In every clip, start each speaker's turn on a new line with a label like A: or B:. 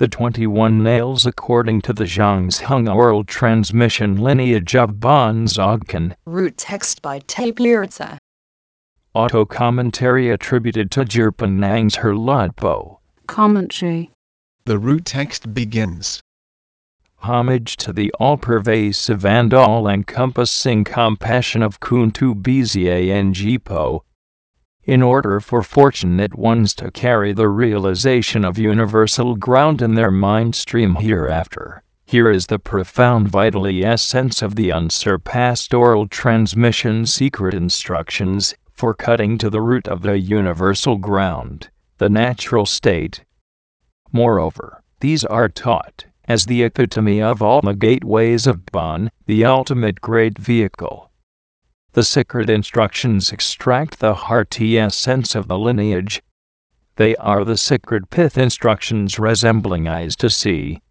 A: The 21 nails according to the Zhang Zhung oral transmission lineage of Bon Dzogchen.
B: Root text by Tapihritsa.
A: Auto commentary attributed to Jirpan Nang's Herlutpo.
C: Commentary.
D: The root text begins.
A: Homage to the all pervasive and all encompassing compassion of Kuntu Bziangpo. In order for fortunate ones to carry the realization of universal ground in their mind stream hereafter, here is the profound vitally essence of the unsurpassed oral transmission secret instructions for cutting to the root of the universal ground, the natural state. Moreover, these are taught as the epitome of all the gateways of Bon, the ultimate great vehicle. The sacred instructions extract the hearty essence of the lineage. They are the sacred pith instructions resembling eyes to see.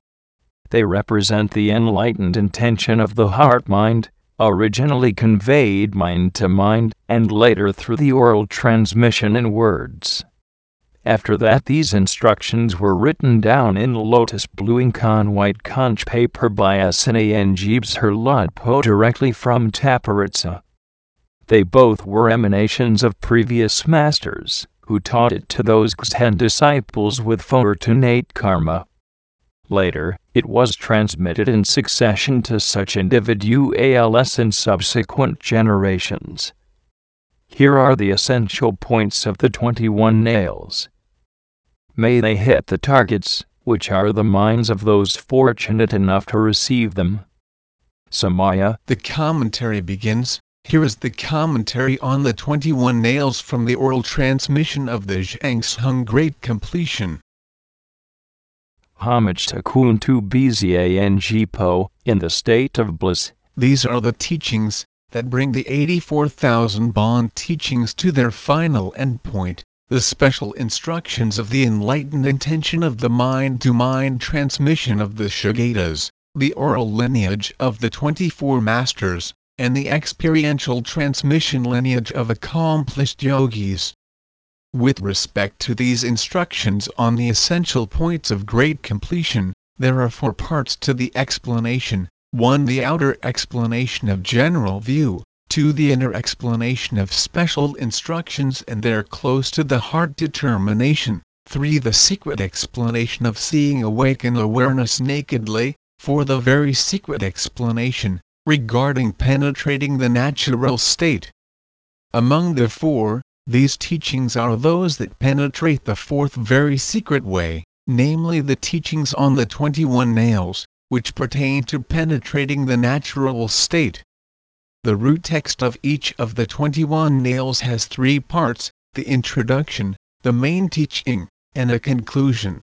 A: They represent the enlightened intention of the heart mind, originally conveyed mind to mind, and later through the oral transmission in words. After that, these instructions were written down in lotus blue ink on white conch paper by Asini and Jeeves Herlutpo directly from Tapihritsa. They both were emanations of previous masters, who taught it to those Zen disciples with fortunate karma. Later, it was transmitted in succession to such individuals in subsequent generations. Here are the essential points of the 21 nails. May they hit the targets, which are the minds of those fortunate enough to receive them. Samaya.
D: The commentary begins. Here is the commentary on the 21 nails from the oral transmission of the Zhang Zhung Great Completion.
A: Homage to Kuntu Bziangpo, in the state of bliss.
D: These are the teachings that bring the 84,000 Bon teachings to their final endpoint, the special instructions of the enlightened intention of the mind-to-mind transmission of the Shagatas, the oral lineage of the 24 masters, and the experiential transmission lineage of accomplished yogis. With respect to these instructions on the essential points of great completion, there are four parts to the explanation 1. The outer explanation of general view, 2. The inner explanation of special instructions and their close to the heart determination, 3. The secret explanation of seeing awaken awareness nakedly, 4. The very secret explanation, regarding penetrating the natural state. Among the four, these teachings are those that penetrate the fourth very secret way, namely the teachings on the 21 nails, which pertain to penetrating the natural state. The root text of each of the 21 nails has three parts, the introduction, the main teaching, and a conclusion.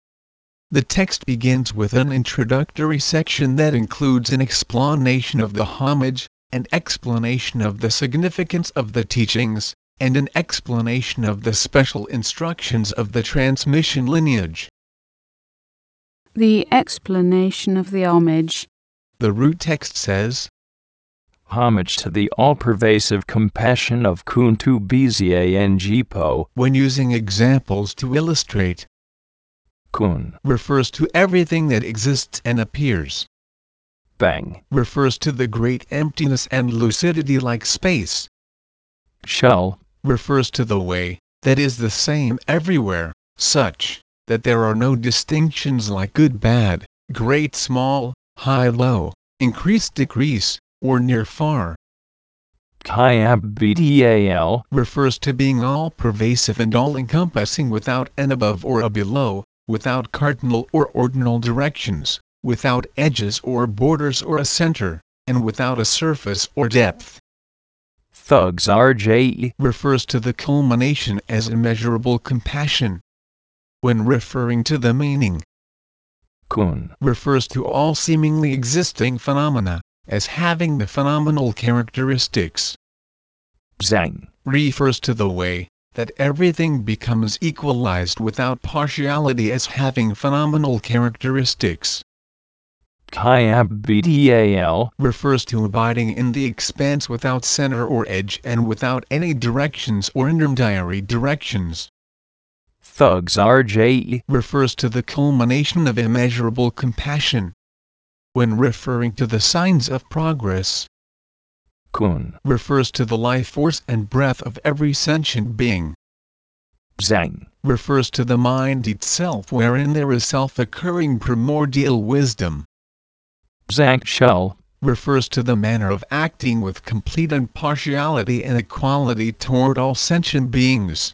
D: The text begins with an introductory section that includes an explanation of the homage, an explanation of the significance of the teachings, and an explanation of the special instructions of the transmission lineage.
C: The explanation of the homage.
D: The root text says,
A: Homage to the all pervasive compassion of Kuntu Bziangpo.
D: When using examples to illustrate,
A: Kun
D: refers to everything that exists and appears.
A: Bang
D: refers to the great emptiness and lucidity like space.
A: Shell
D: refers to the way that is the same everywhere, such that there are no distinctions like good bad, great small, high low, increase decrease, or near far.
A: Kyabdal
D: refers to being all pervasive and all encompassing without an above or a below, without cardinal or ordinal directions, without edges or borders or a center, and without a surface or depth.
A: Thugs RJ
D: refers to the culmination as immeasurable compassion. When referring to the meaning,
A: Kun
D: refers to all seemingly existing phenomena as having the phenomenal characteristics.
A: Zang
D: refers to the way that everything becomes equalized without partiality as having phenomenal characteristics.
A: Kyabdal
D: refers to abiding in the expanse without center or edge and without any directions or intermediary directions.
A: Thugs RJE
D: refers to the culmination of immeasurable compassion. When referring to the signs of progress,
A: Kun
D: refers to the life force and breath of every sentient being.
A: Zhang
D: refers to the mind itself wherein there is self-occurring primordial wisdom.
A: Zhang Shell
D: refers to the manner of acting with complete impartiality and equality toward all sentient beings.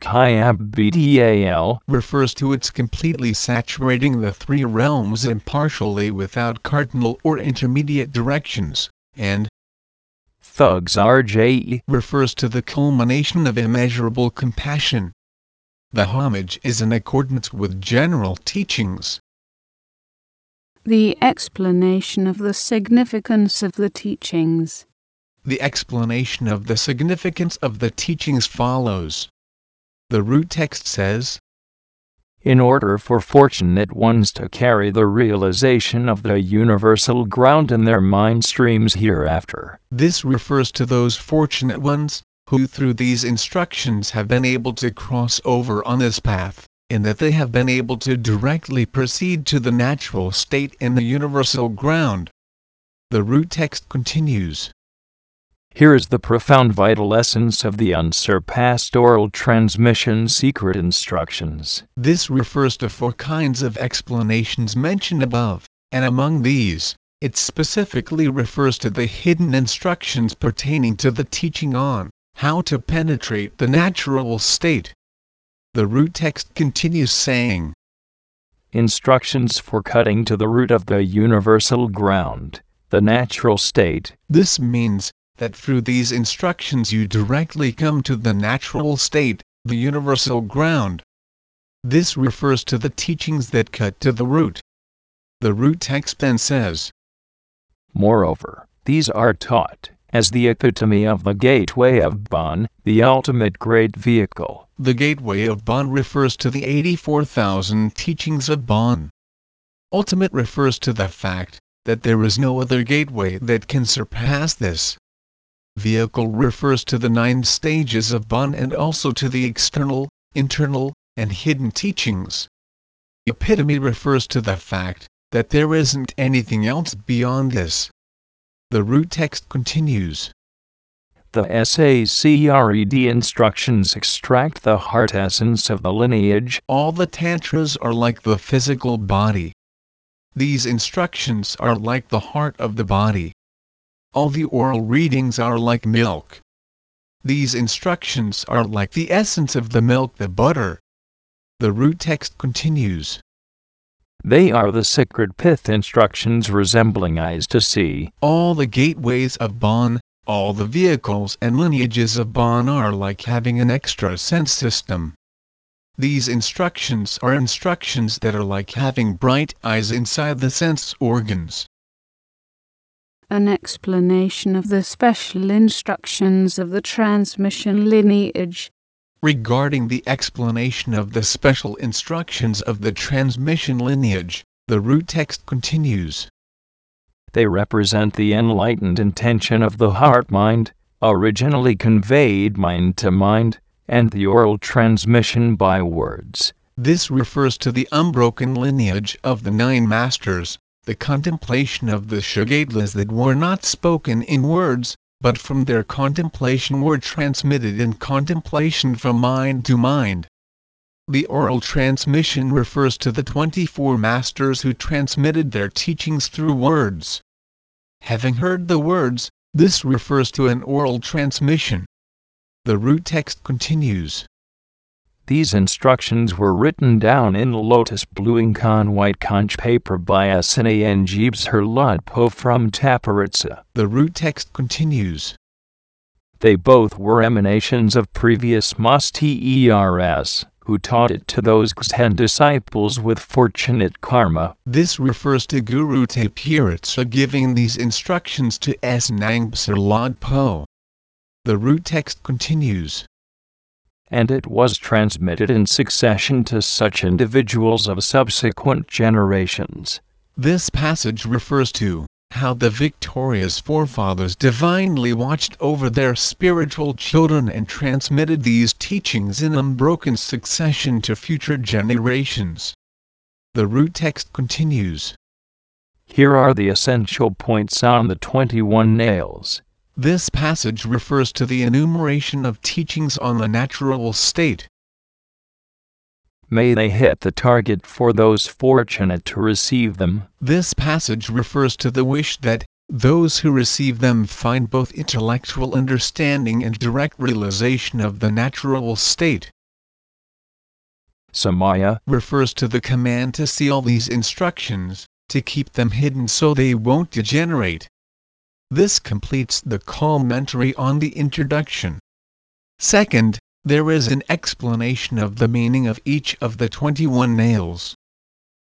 A: BDAL
D: refers to its completely saturating the three realms impartially without cardinal or intermediate directions, and
A: Thugs RJE
D: refers to the culmination of immeasurable compassion. The homage is in accordance with general teachings.
C: The explanation of the significance of the teachings.
D: The explanation of the significance of the teachings follows. The root text says,
A: in order for fortunate ones to carry the realization of the universal ground in their mind streams hereafter.
D: This refers to those fortunate ones who through these instructions have been able to cross over on this path, in that they have been able to directly proceed to the natural state in the universal ground. The root text continues.
A: Here is the profound vital essence of the unsurpassed oral transmission secret instructions.
D: This refers to four kinds of explanations mentioned above, and among these, it specifically refers to the hidden instructions pertaining to the teaching on how to penetrate the natural state. The root text continues saying,
A: Instructions for cutting to the root of the universal ground, the natural state.
D: This means that through these instructions you directly come to the natural state, the universal ground. This refers to the teachings that cut to the root. The root text then says,
A: Moreover, these are taught as the epitome of the gateway of Bon, the ultimate great vehicle.
D: The gateway of Bon refers to the 84,000 teachings of Bon. Ultimate refers to the fact that there is no other gateway that can surpass this. Vehicle refers to the nine stages of Bon and also to the external, internal, and hidden teachings. Epitome refers to the fact that there isn't anything else beyond this. The root text continues.
A: The SACRED instructions extract the heart essence of the lineage.
D: All the tantras are like the physical body. These instructions are like the heart of the body. All the oral readings are like milk. These instructions are like the essence of the milk the butter. The root text continues.
A: They are the sacred pith instructions resembling eyes to see.
D: All the gateways of Bon, all the vehicles and lineages of Bon are like having an extra sense system. These instructions are instructions that are like having bright eyes inside the sense organs
C: an explanation of the special instructions of the transmission lineage.
D: Regarding the explanation of the special instructions of the transmission lineage, the root text continues.
A: They represent the enlightened intention of the heart mind, originally conveyed mind to mind, and the oral transmission by words.
D: This refers to the unbroken lineage of the nine masters, the contemplation of the Shagadelas that were not spoken in words, but from their contemplation were transmitted in contemplation from mind to mind. The oral transmission refers to the 24 masters who transmitted their teachings through words. Having heard the words, this refers to an oral transmission. The root text continues.
A: These instructions were written down in lotus blue ink on white conch paper by Asini and Jeeves Herlodpo from Tapihritsa.
D: The root text continues.
A: They both were emanations of previous Masters, who taught it to those ten disciples with fortunate karma.
D: This refers to Guru Tapihritsa giving these instructions to S. Nangpsar The root text continues
A: and it was transmitted in succession to such individuals of subsequent generations.
D: This passage refers to how the victorious forefathers divinely watched over their spiritual children and transmitted these teachings in unbroken succession to future generations. The root text continues.
A: Here are the essential points on the 21 nails.
D: This passage refers to the enumeration of teachings on the natural state.
A: May they hit the target for those fortunate to receive them.
D: This passage refers to the wish that those who receive them find both intellectual understanding and direct realization of the natural state.
A: Samaya
D: refers to the command to seal these instructions, to keep them hidden so they won't degenerate. This completes the commentary on the introduction. Second, there is an explanation of the meaning of each of the 21 nails.